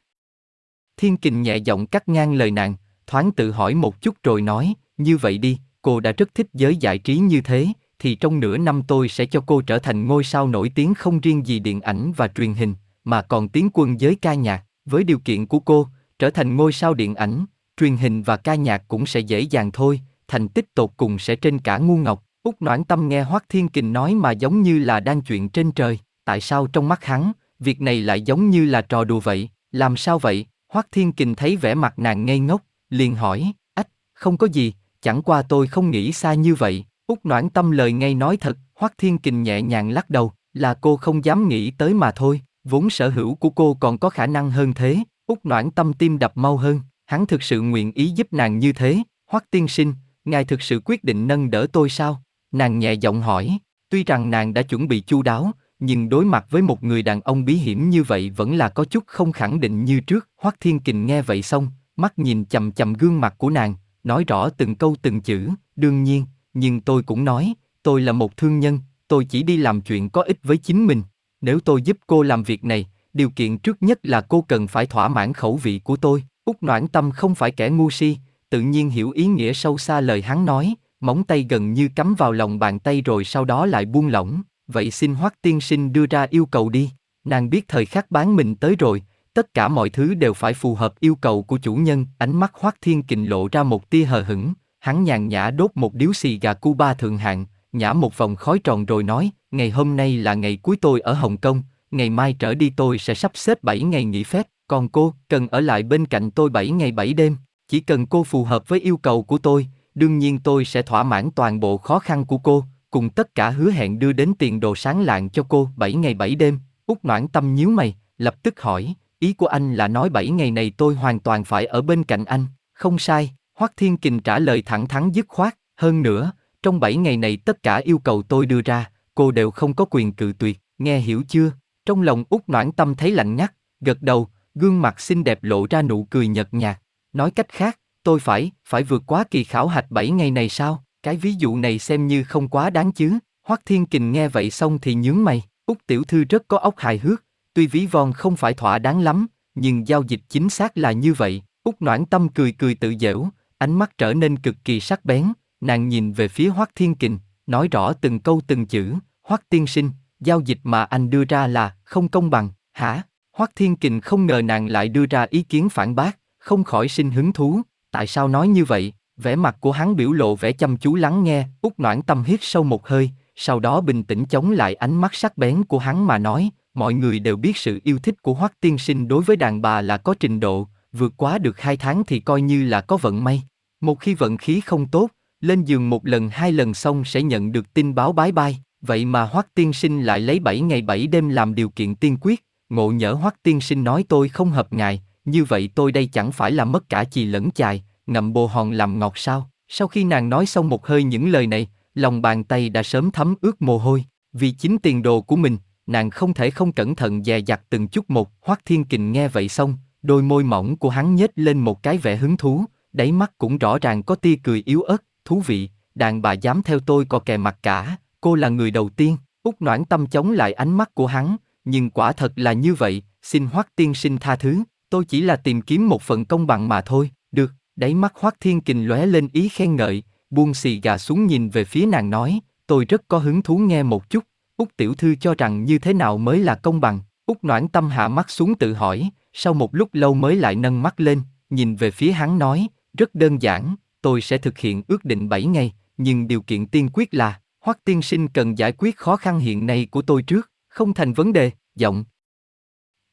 Thiên kình nhẹ giọng cắt ngang lời nàng, thoáng tự hỏi một chút rồi nói, như vậy đi, cô đã rất thích giới giải trí như thế, thì trong nửa năm tôi sẽ cho cô trở thành ngôi sao nổi tiếng không riêng gì điện ảnh và truyền hình, mà còn tiến quân giới ca nhạc, với điều kiện của cô, trở thành ngôi sao điện ảnh, truyền hình và ca nhạc cũng sẽ dễ dàng thôi, thành tích tột cùng sẽ trên cả ngu ngọc. Úc Noãn Tâm nghe Hoắc Thiên Kình nói mà giống như là đang chuyện trên trời, tại sao trong mắt hắn, việc này lại giống như là trò đùa vậy, làm sao vậy? Hoắc Thiên Kình thấy vẻ mặt nàng ngây ngốc, liền hỏi, ách, không có gì, chẳng qua tôi không nghĩ xa như vậy. Úc Noãn Tâm lời ngay nói thật, Hoắc Thiên Kình nhẹ nhàng lắc đầu, là cô không dám nghĩ tới mà thôi, vốn sở hữu của cô còn có khả năng hơn thế. út Noãn Tâm tim đập mau hơn, hắn thực sự nguyện ý giúp nàng như thế. Hoắc Tiên Sinh, ngài thực sự quyết định nâng đỡ tôi sao? Nàng nhẹ giọng hỏi, tuy rằng nàng đã chuẩn bị chu đáo, nhưng đối mặt với một người đàn ông bí hiểm như vậy vẫn là có chút không khẳng định như trước. Hoắc Thiên Kình nghe vậy xong, mắt nhìn chầm chầm gương mặt của nàng, nói rõ từng câu từng chữ, đương nhiên, nhưng tôi cũng nói, tôi là một thương nhân, tôi chỉ đi làm chuyện có ích với chính mình. Nếu tôi giúp cô làm việc này, điều kiện trước nhất là cô cần phải thỏa mãn khẩu vị của tôi. Úc Noãn Tâm không phải kẻ ngu si, tự nhiên hiểu ý nghĩa sâu xa lời hắn nói, móng tay gần như cắm vào lòng bàn tay rồi sau đó lại buông lỏng. Vậy xin Hoắc tiên sinh đưa ra yêu cầu đi. Nàng biết thời khắc bán mình tới rồi, tất cả mọi thứ đều phải phù hợp yêu cầu của chủ nhân. Ánh mắt Hoắc Thiên Kình lộ ra một tia hờ hững, hắn nhàn nhã đốt một điếu xì gà Cuba thượng hạng, nhả một vòng khói tròn rồi nói, ngày hôm nay là ngày cuối tôi ở Hồng Kông, ngày mai trở đi tôi sẽ sắp xếp 7 ngày nghỉ phép, còn cô cần ở lại bên cạnh tôi 7 ngày 7 đêm, chỉ cần cô phù hợp với yêu cầu của tôi, đương nhiên tôi sẽ thỏa mãn toàn bộ khó khăn của cô, cùng tất cả hứa hẹn đưa đến tiền đồ sáng lạng cho cô 7 ngày 7 đêm. Úc Noãn Tâm nhíu mày, lập tức hỏi, ý của anh là nói 7 ngày này tôi hoàn toàn phải ở bên cạnh anh, không sai, Hoắc Thiên Kình trả lời thẳng thắn dứt khoát, hơn nữa, trong 7 ngày này tất cả yêu cầu tôi đưa ra, cô đều không có quyền cự tuyệt, nghe hiểu chưa? Trong lòng út noãn tâm thấy lạnh ngắt, gật đầu, gương mặt xinh đẹp lộ ra nụ cười nhợt nhạt. Nói cách khác, tôi phải, phải vượt quá kỳ khảo hạch 7 ngày này sao? Cái ví dụ này xem như không quá đáng chứ. Hoắc Thiên Kình nghe vậy xong thì nhướng mày, út tiểu thư rất có óc hài hước, tuy ví von không phải thỏa đáng lắm, nhưng giao dịch chính xác là như vậy. út noãn tâm cười cười tự dễu, ánh mắt trở nên cực kỳ sắc bén, nàng nhìn về phía Hoắc Thiên Kình, nói rõ từng câu từng chữ, Hoắc tiên sinh, giao dịch mà anh đưa ra là không công bằng, hả? Hoắc Thiên Kình không ngờ nàng lại đưa ra ý kiến phản bác, không khỏi sinh hứng thú, tại sao nói như vậy? Vẻ mặt của hắn biểu lộ vẻ chăm chú lắng nghe, út noãn tâm hít sâu một hơi, sau đó bình tĩnh chống lại ánh mắt sắc bén của hắn mà nói, mọi người đều biết sự yêu thích của Hoắc tiên sinh đối với đàn bà là có trình độ, vượt quá được hai tháng thì coi như là có vận may. Một khi vận khí không tốt, lên giường một lần hai lần xong sẽ nhận được tin báo bái bai, vậy mà Hoắc tiên sinh lại lấy 7 ngày 7 đêm làm điều kiện tiên quyết, ngộ nhỡ Hoắc tiên sinh nói tôi không hợp ngài, như vậy tôi đây chẳng phải là mất cả chì lẫn chài, ngậm bồ hòn làm ngọt sao? Sau khi nàng nói xong một hơi những lời này, lòng bàn tay đã sớm thấm ướt mồ hôi, vì chính tiền đồ của mình, nàng không thể không cẩn thận dè dặt từng chút một. Hoắc Thiên Kình nghe vậy xong, đôi môi mỏng của hắn nhếch lên một cái vẻ hứng thú, đáy mắt cũng rõ ràng có tia cười yếu ớt, thú vị, đàn bà dám theo tôi có kè mặt cả, cô là người đầu tiên. Úc Noãn Tâm chống lại ánh mắt của hắn, nhưng quả thật là như vậy, xin Hoắc tiên sinh tha thứ, tôi chỉ là tìm kiếm một phần công bằng mà thôi, được, đáy mắt Hoắc Thiên Kình lóe lên ý khen ngợi, buông xì gà xuống nhìn về phía nàng nói, tôi rất có hứng thú nghe một chút, Úc tiểu thư cho rằng như thế nào mới là công bằng, Úc noãn tâm hạ mắt xuống tự hỏi, sau một lúc lâu mới lại nâng mắt lên, nhìn về phía hắn nói, rất đơn giản, tôi sẽ thực hiện ước định 7 ngày, nhưng điều kiện tiên quyết là, Hoắc tiên sinh cần giải quyết khó khăn hiện nay của tôi trước, không thành vấn đề, giọng.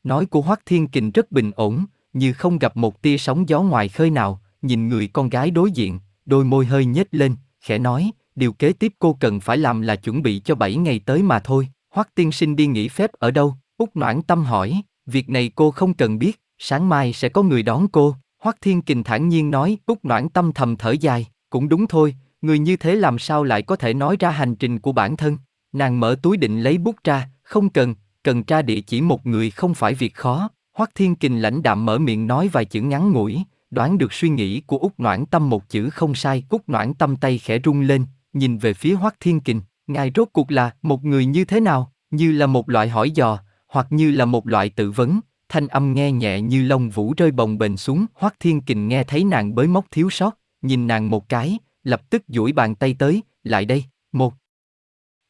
Nói của Hoắc Thiên Kình rất bình ổn, như không gặp một tia sóng gió ngoài khơi nào, nhìn người con gái đối diện, đôi môi hơi nhếch lên, khẽ nói, điều kế tiếp cô cần phải làm là chuẩn bị cho 7 ngày tới mà thôi. Hoắc tiên sinh đi nghỉ phép ở đâu? Úc Noãn Tâm hỏi, việc này cô không cần biết, sáng mai sẽ có người đón cô. Hoắc Thiên Kình thản nhiên nói, Úc Noãn Tâm thầm thở dài, cũng đúng thôi, người như thế làm sao lại có thể nói ra hành trình của bản thân. Nàng mở túi định lấy bút ra, không cần, cần tra địa chỉ một người không phải việc khó. Hoắc Thiên Kình lãnh đạm mở miệng nói vài chữ ngắn ngủi, đoán được suy nghĩ của út Noãn Tâm một chữ không sai, Cúc Noãn Tâm tay khẽ rung lên, nhìn về phía Hoắc Thiên Kình, ngài rốt cuộc là một người như thế nào, như là một loại hỏi dò, hoặc như là một loại tự vấn, thanh âm nghe nhẹ như lông vũ rơi bồng bềnh xuống. Hoắc Thiên Kình nghe thấy nàng bới móc thiếu sót, nhìn nàng một cái, lập tức duỗi bàn tay tới, lại đây, một.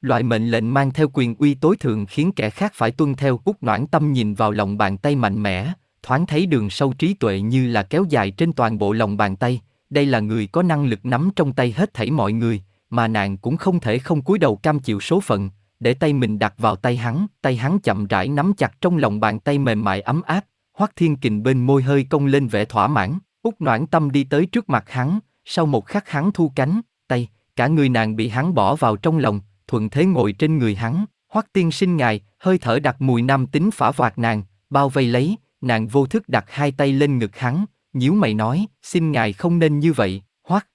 Loại mệnh lệnh mang theo quyền uy tối thượng khiến kẻ khác phải tuân theo. út Noãn Tâm nhìn vào lòng bàn tay mạnh mẽ, thoáng thấy đường sâu trí tuệ như là kéo dài trên toàn bộ lòng bàn tay. Đây là người có năng lực nắm trong tay hết thảy mọi người, mà nàng cũng không thể không cúi đầu cam chịu số phận, để tay mình đặt vào tay hắn, tay hắn chậm rãi nắm chặt trong lòng bàn tay mềm mại ấm áp, Hoắc Thiên Kình bên môi hơi cong lên vẻ thỏa mãn, út Noãn Tâm đi tới trước mặt hắn, sau một khắc hắn thu cánh, tay, cả người nàng bị hắn bỏ vào trong lòng, thuận thế ngồi trên người hắn, Hoắc Tiên sinh ngài, hơi thở đặc mùi nam tính phả vạt nàng, bao vây lấy, nàng vô thức đặt hai tay lên ngực hắn, nhíu mày nói, xin ngài không nên như vậy, Hoắc.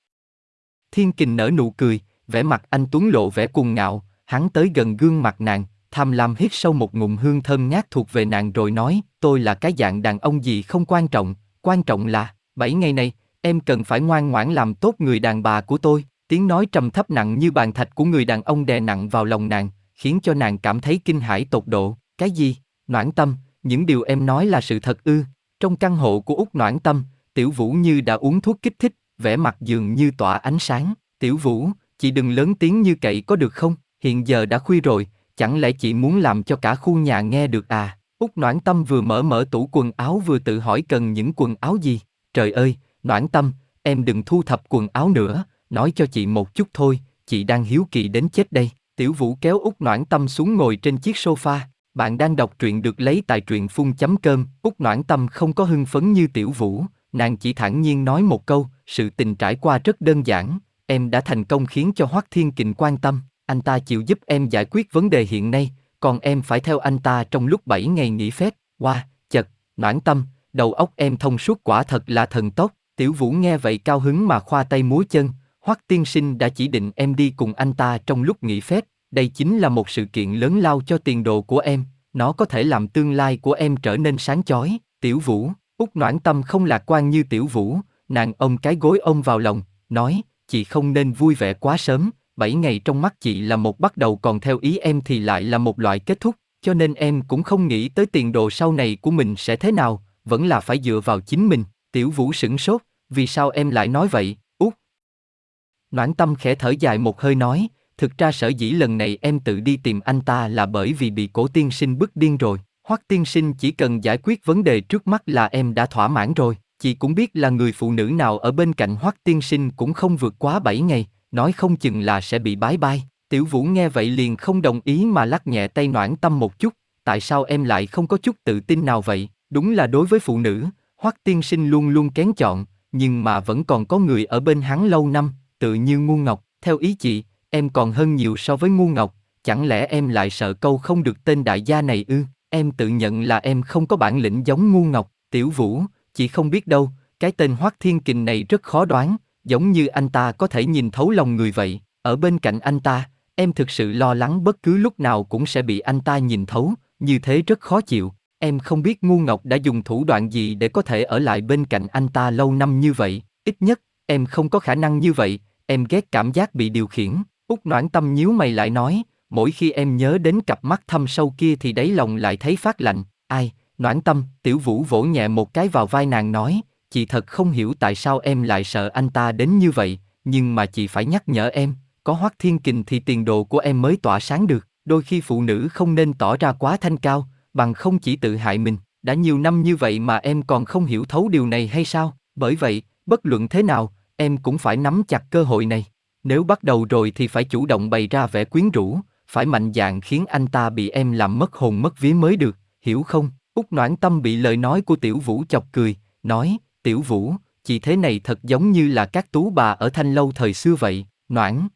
Thiên Kình nở nụ cười, vẻ mặt anh Tuấn lộ vẻ cuồng ngạo, hắn tới gần gương mặt nàng, tham lam hít sâu một ngụm hương thơm ngát thuộc về nàng rồi nói, tôi là cái dạng đàn ông gì không quan trọng, quan trọng là, bảy ngày này, em cần phải ngoan ngoãn làm tốt người đàn bà của tôi, tiếng nói trầm thấp nặng như bàn thạch của người đàn ông đè nặng vào lòng nàng, khiến cho nàng cảm thấy kinh hãi tột độ, cái gì, noãn tâm, những điều em nói là sự thật ư, trong căn hộ của út Noãn Tâm, Tiểu Vũ như đã uống thuốc kích thích, vẻ mặt dường như tỏa ánh sáng, Tiểu Vũ, chị đừng lớn tiếng như cậy có được không, hiện giờ đã khuya rồi, chẳng lẽ chị muốn làm cho cả khu nhà nghe được à? út Noãn Tâm vừa mở mở tủ quần áo vừa tự hỏi cần những quần áo gì. Trời ơi, Noãn Tâm, em đừng thu thập quần áo nữa, nói cho chị một chút thôi, chị đang hiếu kỳ đến chết đây. Tiểu Vũ kéo Úc Noãn Tâm xuống ngồi trên chiếc sofa. Bạn đang đọc truyện được lấy tại truyện phun chấm cơm. Úc Noãn Tâm không có hưng phấn như Tiểu Vũ, nàng chỉ thản nhiên nói một câu, sự tình trải qua rất đơn giản, em đã thành công khiến cho Hoắc Thiên Kình quan tâm, anh ta chịu giúp em giải quyết vấn đề hiện nay, còn em phải theo anh ta trong lúc 7 ngày nghỉ phép. Wow, chật, noãn tâm, đầu óc em thông suốt quả thật là thần tốt. Tiểu Vũ nghe vậy cao hứng mà khoa tay múa chân, Hoắc tiên sinh đã chỉ định em đi cùng anh ta trong lúc nghỉ phép, đây chính là một sự kiện lớn lao cho tiền đồ của em, nó có thể làm tương lai của em trở nên sáng chói. Tiểu Vũ, Úc Noãn Tâm không lạc quan như Tiểu Vũ, nàng ôm cái gối ôm vào lòng, nói, chị không nên vui vẻ quá sớm, 7 ngày trong mắt chị là một bắt đầu còn theo ý em thì lại là một loại kết thúc, cho nên em cũng không nghĩ tới tiền đồ sau này của mình sẽ thế nào, vẫn là phải dựa vào chính mình. Tiểu Vũ sửng sốt, vì sao em lại nói vậy, út? Noãn tâm khẽ thở dài một hơi nói, thực ra sở dĩ lần này em tự đi tìm anh ta là bởi vì bị cổ tiên sinh bức điên rồi. Hoắc tiên sinh chỉ cần giải quyết vấn đề trước mắt là em đã thỏa mãn rồi. Chị cũng biết là người phụ nữ nào ở bên cạnh Hoắc tiên sinh cũng không vượt quá 7 ngày, nói không chừng là sẽ bị bái bai. Tiểu Vũ nghe vậy liền không đồng ý mà lắc nhẹ tay noãn tâm một chút, tại sao em lại không có chút tự tin nào vậy? Đúng là đối với phụ nữ, Hoắc tiên sinh luôn luôn kén chọn, nhưng mà vẫn còn có người ở bên hắn lâu năm, tự như ngu ngọc, theo ý chị, em còn hơn nhiều so với ngu ngọc, chẳng lẽ em lại sợ câu không được tên đại gia này ư? Em tự nhận là em không có bản lĩnh giống ngu ngọc, tiểu vũ, chị không biết đâu, cái tên Hoắc Thiên Kình này rất khó đoán, giống như anh ta có thể nhìn thấu lòng người vậy. ở bên cạnh anh ta, em thực sự lo lắng bất cứ lúc nào cũng sẽ bị anh ta nhìn thấu, như thế rất khó chịu. Em không biết ngu ngọc đã dùng thủ đoạn gì để có thể ở lại bên cạnh anh ta lâu năm như vậy, ít nhất, em không có khả năng như vậy, em ghét cảm giác bị điều khiển. Út noãn tâm nhíu mày lại nói, mỗi khi em nhớ đến cặp mắt thâm sâu kia thì đáy lòng lại thấy phát lạnh, ai, noãn tâm, tiểu vũ vỗ nhẹ một cái vào vai nàng nói, chị thật không hiểu tại sao em lại sợ anh ta đến như vậy, nhưng mà chị phải nhắc nhở em, có hoắc thiên kình thì tiền đồ của em mới tỏa sáng được, đôi khi phụ nữ không nên tỏ ra quá thanh cao, bằng không chỉ tự hại mình, đã nhiều năm như vậy mà em còn không hiểu thấu điều này hay sao, bởi vậy, bất luận thế nào, em cũng phải nắm chặt cơ hội này. Nếu bắt đầu rồi thì phải chủ động bày ra vẻ quyến rũ, phải mạnh dạn khiến anh ta bị em làm mất hồn mất vía mới được, hiểu không? Úc Noãn Tâm bị lời nói của Tiểu Vũ chọc cười, nói, Tiểu Vũ, chị thế này thật giống như là các tú bà ở thanh lâu thời xưa vậy, Noãn.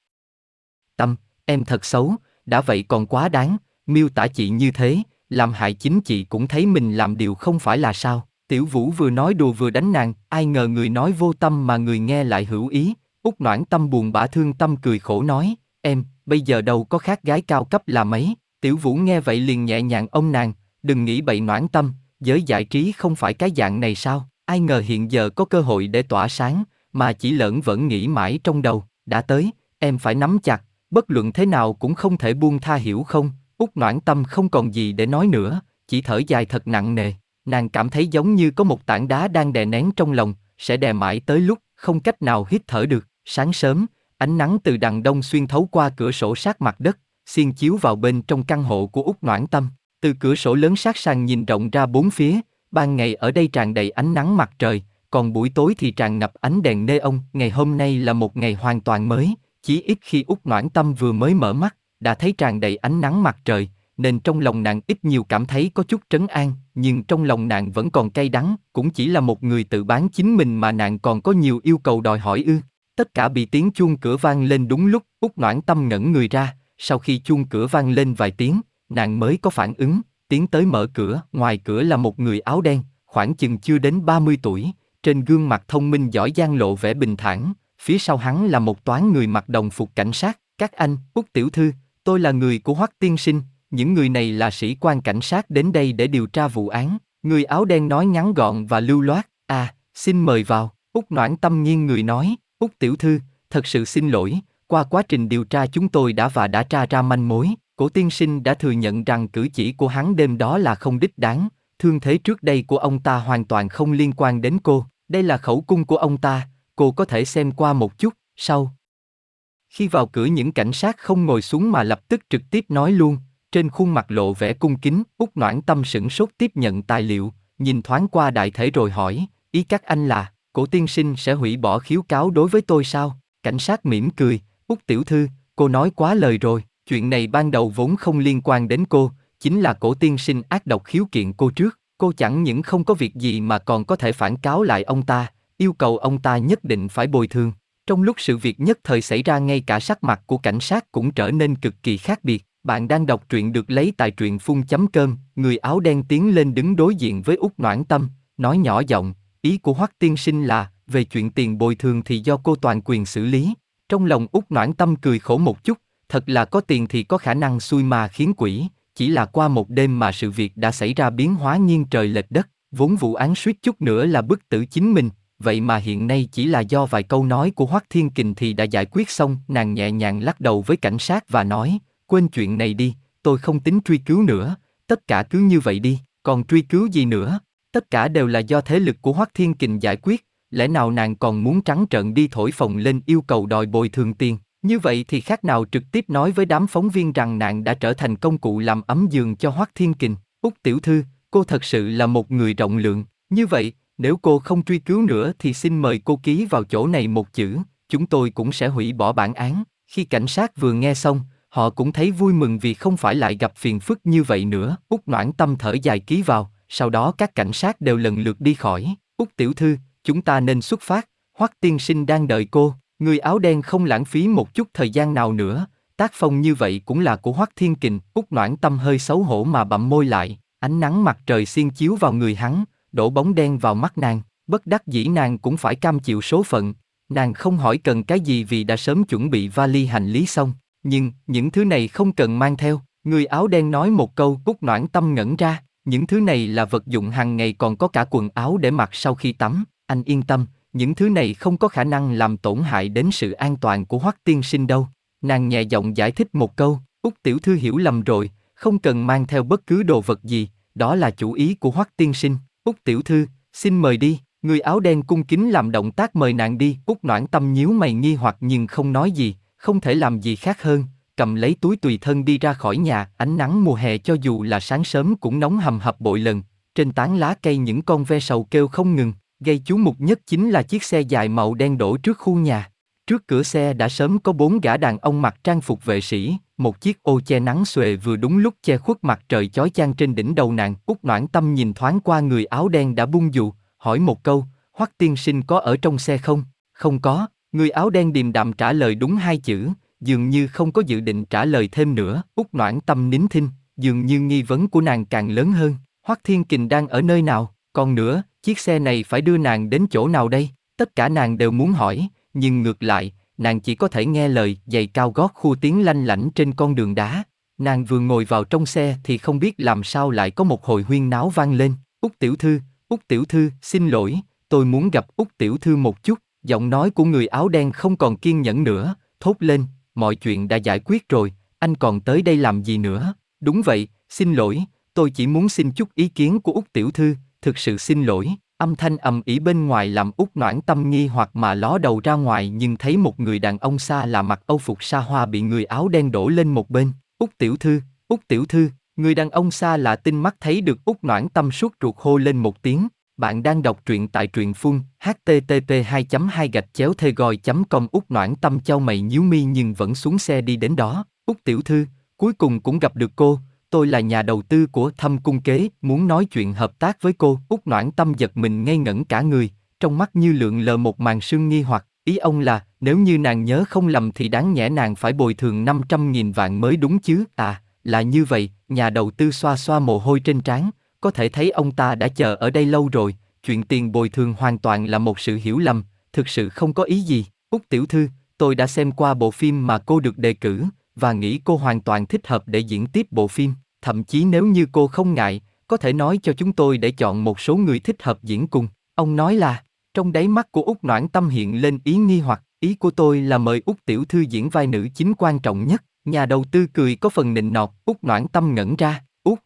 Tâm, em thật xấu, đã vậy còn quá đáng, miêu tả chị như thế, làm hại chính chị cũng thấy mình làm điều không phải là sao. Tiểu Vũ vừa nói đùa vừa đánh nàng, ai ngờ người nói vô tâm mà người nghe lại hữu ý. Úc Noãn Tâm buồn bã thương tâm cười khổ nói, em, bây giờ đâu có khác gái cao cấp là mấy. Tiểu Vũ nghe vậy liền nhẹ nhàng ông nàng, đừng nghĩ bậy Noãn Tâm, giới giải trí không phải cái dạng này sao. Ai ngờ hiện giờ có cơ hội để tỏa sáng, mà chỉ lẫn vẫn nghĩ mãi trong đầu, đã tới, em phải nắm chặt, bất luận thế nào cũng không thể buông tha hiểu không, Úc noãn tâm không còn gì để nói nữa, chỉ thở dài thật nặng nề, nàng cảm thấy giống như có một tảng đá đang đè nén trong lòng, sẽ đè mãi tới lúc không cách nào hít thở được. Sáng sớm, ánh nắng từ đằng đông xuyên thấu qua cửa sổ sát mặt đất, xiên chiếu vào bên trong căn hộ của Úc Noãn Tâm. Từ cửa sổ lớn sát sàn nhìn rộng ra bốn phía, ban ngày ở đây tràn đầy ánh nắng mặt trời, còn buổi tối thì tràn ngập ánh đèn nê ông. Ngày hôm nay là một ngày hoàn toàn mới, chỉ ít khi Úc Noãn Tâm vừa mới mở mắt, đã thấy tràn đầy ánh nắng mặt trời, nên trong lòng nàng ít nhiều cảm thấy có chút trấn an, nhưng trong lòng nàng vẫn còn cay đắng, cũng chỉ là một người tự bán chính mình mà nàng còn có nhiều yêu cầu đòi hỏi ư. Tất cả bị tiếng chuông cửa vang lên đúng lúc, Úc Noãn Tâm ngẩn người ra, sau khi chuông cửa vang lên vài tiếng, nàng mới có phản ứng, tiến tới mở cửa, ngoài cửa là một người áo đen, khoảng chừng chưa đến 30 tuổi, trên gương mặt thông minh giỏi giang lộ vẻ bình thản, phía sau hắn là một toán người mặc đồng phục cảnh sát, các anh, Úc Tiểu Thư, tôi là người của Hoắc Tiên Sinh, những người này là sĩ quan cảnh sát đến đây để điều tra vụ án. Người áo đen nói ngắn gọn và lưu loát, à, xin mời vào, Úc Noãn tâm nhiên người nói, Úc Tiểu Thư, thật sự xin lỗi, qua quá trình điều tra chúng tôi đã và đã tra ra manh mối, cổ tiên sinh đã thừa nhận rằng cử chỉ của hắn đêm đó là không đích đáng, thương thế trước đây của ông ta hoàn toàn không liên quan đến cô, đây là khẩu cung của ông ta, cô có thể xem qua một chút, sau. Khi vào cửa những cảnh sát không ngồi xuống mà lập tức trực tiếp nói luôn, trên khuôn mặt lộ vẻ cung kính, út noãn tâm sửng sốt tiếp nhận tài liệu, nhìn thoáng qua đại thể rồi hỏi, ý các anh là, cổ tiên sinh sẽ hủy bỏ khiếu cáo đối với tôi sao? Cảnh sát mỉm cười, út tiểu thư, cô nói quá lời rồi, chuyện này ban đầu vốn không liên quan đến cô, chính là cổ tiên sinh ác độc khiếu kiện cô trước, cô chẳng những không có việc gì mà còn có thể phản cáo lại ông ta, yêu cầu ông ta nhất định phải bồi thường. Trong lúc sự việc nhất thời xảy ra ngay cả sắc mặt của cảnh sát cũng trở nên cực kỳ khác biệt. Bạn đang đọc truyện được lấy tại truyện phun chấm cơm, người áo đen tiến lên đứng đối diện với út Noãn Tâm, nói nhỏ giọng, ý của Hoắc tiên sinh là, về chuyện tiền bồi thường thì do cô toàn quyền xử lý. Trong lòng út Noãn Tâm cười khổ một chút, thật là có tiền thì có khả năng xui mà khiến quỷ, chỉ là qua một đêm mà sự việc đã xảy ra biến hóa nghiêng trời lệch đất, vốn vụ án suýt chút nữa là bức tử chính mình, vậy mà hiện nay chỉ là do vài câu nói của Hoắc Thiên Kình thì đã giải quyết xong, nàng nhẹ nhàng lắc đầu với cảnh sát và nói, quên chuyện này đi, tôi không tính truy cứu nữa, tất cả cứ như vậy đi, còn truy cứu gì nữa, tất cả đều là do thế lực của Hoắc Thiên Kình giải quyết, lẽ nào nàng còn muốn trắng trợn đi thổi phồng lên yêu cầu đòi bồi thường tiền, như vậy thì khác nào trực tiếp nói với đám phóng viên rằng nàng đã trở thành công cụ làm ấm giường cho Hoắc Thiên Kình, Úc tiểu thư, cô thật sự là một người rộng lượng, như vậy, nếu cô không truy cứu nữa thì xin mời cô ký vào chỗ này một chữ, chúng tôi cũng sẽ hủy bỏ bản án. Khi cảnh sát vừa nghe xong, họ cũng thấy vui mừng vì không phải lại gặp phiền phức như vậy nữa. Úc noãn tâm thở dài ký vào, sau đó các cảnh sát đều lần lượt đi khỏi. Úc tiểu thư, chúng ta nên xuất phát, Hoắc tiên sinh đang đợi cô. Người áo đen không lãng phí một chút thời gian nào nữa, tác phong như vậy cũng là của Hoắc Thiên Kình. Úc noãn tâm hơi xấu hổ mà bậm môi lại, ánh nắng mặt trời xiên chiếu vào người hắn, đổ bóng đen vào mắt nàng, bất đắc dĩ nàng cũng phải cam chịu số phận, Nàng không hỏi cần cái gì vì đã sớm chuẩn bị vali hành lý xong, nhưng những thứ này không cần mang theo. Người áo đen nói một câu cúc noãn tâm ngẩn ra, những thứ này là vật dụng hàng ngày còn có cả quần áo để mặc sau khi tắm, anh yên tâm, những thứ này không có khả năng làm tổn hại đến sự an toàn của Hoắc tiên sinh đâu. Nàng nhẹ giọng giải thích một câu, Úc tiểu thư hiểu lầm rồi, không cần mang theo bất cứ đồ vật gì, đó là chủ ý của Hoắc tiên sinh. Úc tiểu thư, xin mời đi. Người áo đen cung kính làm động tác mời nàng đi. Úc noãn tâm nhíu mày nghi hoặc nhưng không nói gì, không thể làm gì khác hơn, cầm lấy túi tùy thân đi ra khỏi nhà. Ánh nắng mùa hè cho dù là sáng sớm cũng nóng hầm hập bội lần. Trên tán lá cây những con ve sầu kêu không ngừng. Gây chú mục nhất chính là chiếc xe dài màu đen đổ trước khu nhà. Trước cửa xe đã sớm có bốn gã đàn ông mặc trang phục vệ sĩ, một chiếc ô che nắng xuề vừa đúng lúc che khuất mặt trời chói chang trên đỉnh đầu nàng. Út noãn tâm nhìn thoáng qua người áo đen đã bung dù, hỏi một câu, Hoắc tiên sinh có ở trong xe không? Không có, người áo đen điềm đạm trả lời đúng hai chữ, dường như không có dự định trả lời thêm nữa. Út noãn tâm nín thinh, dường như nghi vấn của nàng càng lớn hơn. Hoắc thiên kình đang ở nơi nào? Còn nữa, chiếc xe này phải đưa nàng đến chỗ nào đây? Tất cả nàng đều muốn hỏi, nhưng ngược lại, nàng chỉ có thể nghe lời giày cao gót khu tiếng lanh lảnh trên con đường đá. Nàng vừa ngồi vào trong xe thì không biết làm sao lại có một hồi huyên náo vang lên. Út tiểu thư, Út tiểu thư, xin lỗi, tôi muốn gặp Út tiểu thư một chút. Giọng nói của người áo đen không còn kiên nhẫn nữa, thốt lên, mọi chuyện đã giải quyết rồi, anh còn tới đây làm gì nữa? Đúng vậy, xin lỗi, tôi chỉ muốn xin chút ý kiến của Út tiểu thư, thực sự xin lỗi. Âm thanh ầm ĩ bên ngoài làm út noãn tâm nghi hoặc mà ló đầu ra ngoài nhưng thấy một người đàn ông xa là mặc âu phục xa hoa bị người áo đen đổ lên một bên. Út tiểu thư, út tiểu thư, người đàn ông xa là tinh mắt thấy được út noãn tâm suốt ruột hô lên một tiếng. Bạn đang đọc truyện tại truyện phun http 2 2 gạch chéo thê gòi com út noãn tâm châu mày nhíu mi nhưng vẫn xuống xe đi đến đó. Út tiểu thư, cuối cùng cũng gặp được cô, tôi là nhà đầu tư của thâm cung kế, muốn nói chuyện hợp tác với cô. Út noãn tâm giật mình ngây ngẩn cả người, trong mắt như lượng lờ một màn sương nghi hoặc, ý ông là, nếu như nàng nhớ không lầm thì đáng nhẽ nàng phải bồi thường 500.000 vạn mới đúng chứ, à, là như vậy, nhà đầu tư xoa xoa mồ hôi trên trán, có thể thấy ông ta đã chờ ở đây lâu rồi, chuyện tiền bồi thường hoàn toàn là một sự hiểu lầm, thực sự không có ý gì. Út tiểu thư, tôi đã xem qua bộ phim mà cô được đề cử, và nghĩ cô hoàn toàn thích hợp để diễn tiếp bộ phim thậm chí nếu như cô không ngại, có thể nói cho chúng tôi để chọn một số người thích hợp diễn cùng. Ông nói là, trong đáy mắt của Úc Noãn Tâm hiện lên ý nghi hoặc, ý của tôi là mời Úc Tiểu Thư diễn vai nữ chính quan trọng nhất. Nhà đầu tư cười có phần nịnh nọt, Úc Noãn Tâm ngẩn ra, Úc.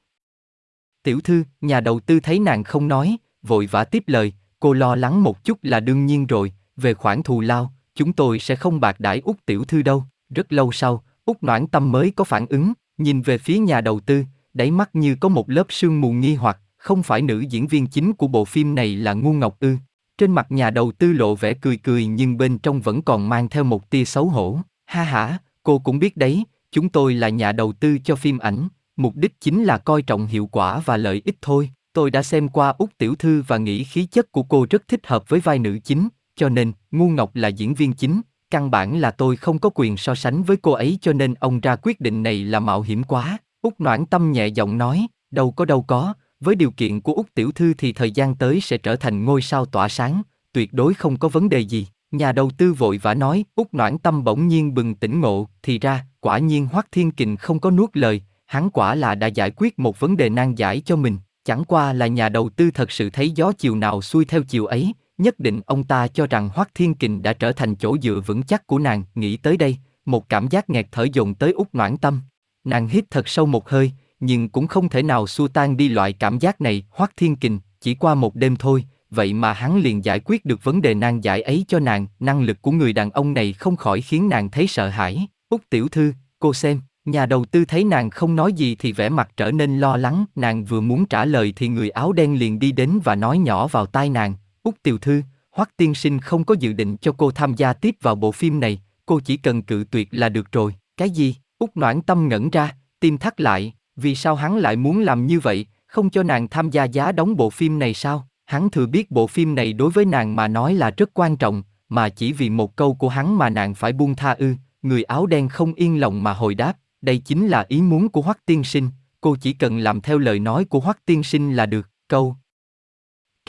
Tiểu Thư, nhà đầu tư thấy nàng không nói, vội vã tiếp lời, cô lo lắng một chút là đương nhiên rồi, về khoản thù lao, chúng tôi sẽ không bạc đãi Úc Tiểu Thư đâu. Rất lâu sau, Úc Noãn Tâm mới có phản ứng, Nhìn về phía nhà đầu tư, đáy mắt như có một lớp sương mù nghi hoặc, không phải nữ diễn viên chính của bộ phim này là ngu ngọc ư. Trên mặt nhà đầu tư lộ vẻ cười cười nhưng bên trong vẫn còn mang theo một tia xấu hổ. Ha ha, cô cũng biết đấy, chúng tôi là nhà đầu tư cho phim ảnh, mục đích chính là coi trọng hiệu quả và lợi ích thôi. Tôi đã xem qua Úc Tiểu Thư và nghĩ khí chất của cô rất thích hợp với vai nữ chính, cho nên, Ngu Ngọc là diễn viên chính, căn bản là tôi không có quyền so sánh với cô ấy cho nên ông ra quyết định này là mạo hiểm quá. út Noãn Tâm nhẹ giọng nói, đâu có đâu có, với điều kiện của út Tiểu Thư thì thời gian tới sẽ trở thành ngôi sao tỏa sáng, tuyệt đối không có vấn đề gì. Nhà đầu tư vội vã nói, út Noãn Tâm bỗng nhiên bừng tỉnh ngộ, thì ra, quả nhiên Hoắc Thiên Kình không có nuốt lời, hắn quả là đã giải quyết một vấn đề nan giải cho mình, chẳng qua là nhà đầu tư thật sự thấy gió chiều nào xuôi theo chiều ấy, Nhất định ông ta cho rằng Hoắc Thiên Kình đã trở thành chỗ dựa vững chắc của nàng, nghĩ tới đây, một cảm giác nghẹt thở dồn tới út noãn tâm. Nàng hít thật sâu một hơi, nhưng cũng không thể nào xua tan đi loại cảm giác này, Hoắc Thiên Kình, chỉ qua một đêm thôi, vậy mà hắn liền giải quyết được vấn đề nan giải ấy cho nàng, năng lực của người đàn ông này không khỏi khiến nàng thấy sợ hãi. Út tiểu thư, cô xem, nhà đầu tư thấy nàng không nói gì thì vẻ mặt trở nên lo lắng, nàng vừa muốn trả lời thì người áo đen liền đi đến và nói nhỏ vào tai nàng, Úc tiểu thư, Hoắc tiên sinh không có dự định cho cô tham gia tiếp vào bộ phim này, cô chỉ cần cự tuyệt là được rồi. Cái gì? Úc noãn tâm ngẩn ra, tim thắt lại, vì sao hắn lại muốn làm như vậy, không cho nàng tham gia giá đóng bộ phim này sao? Hắn thừa biết bộ phim này đối với nàng mà nói là rất quan trọng, mà chỉ vì một câu của hắn mà nàng phải buông tha ư, người áo đen không yên lòng mà hồi đáp, đây chính là ý muốn của Hoắc tiên sinh, cô chỉ cần làm theo lời nói của Hoắc tiên sinh là được, câu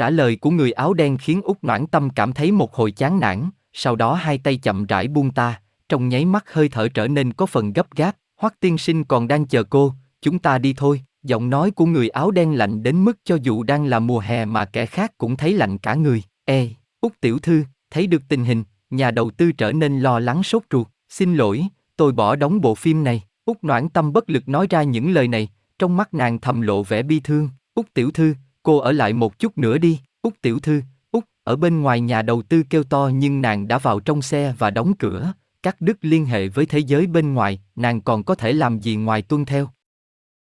Trả lời của người áo đen khiến Úc Noãn Tâm cảm thấy một hồi chán nản, sau đó hai tay chậm rãi buông ta, trong nháy mắt hơi thở trở nên có phần gấp gáp, Hoắc tiên sinh còn đang chờ cô, chúng ta đi thôi. Giọng nói của người áo đen lạnh đến mức cho dù đang là mùa hè mà kẻ khác cũng thấy lạnh cả người. Ê, Út tiểu thư, thấy được tình hình, nhà đầu tư trở nên lo lắng sốt ruột. Xin lỗi, tôi bỏ đóng bộ phim này. Út noãn tâm bất lực nói ra những lời này, trong mắt nàng thầm lộ vẻ bi thương. Út tiểu thư, cô ở lại một chút nữa đi. Út tiểu thư, Út, ở bên ngoài nhà đầu tư kêu to nhưng nàng đã vào trong xe và đóng cửa, cắt đứt liên hệ với thế giới bên ngoài, nàng còn có thể làm gì ngoài tuân theo.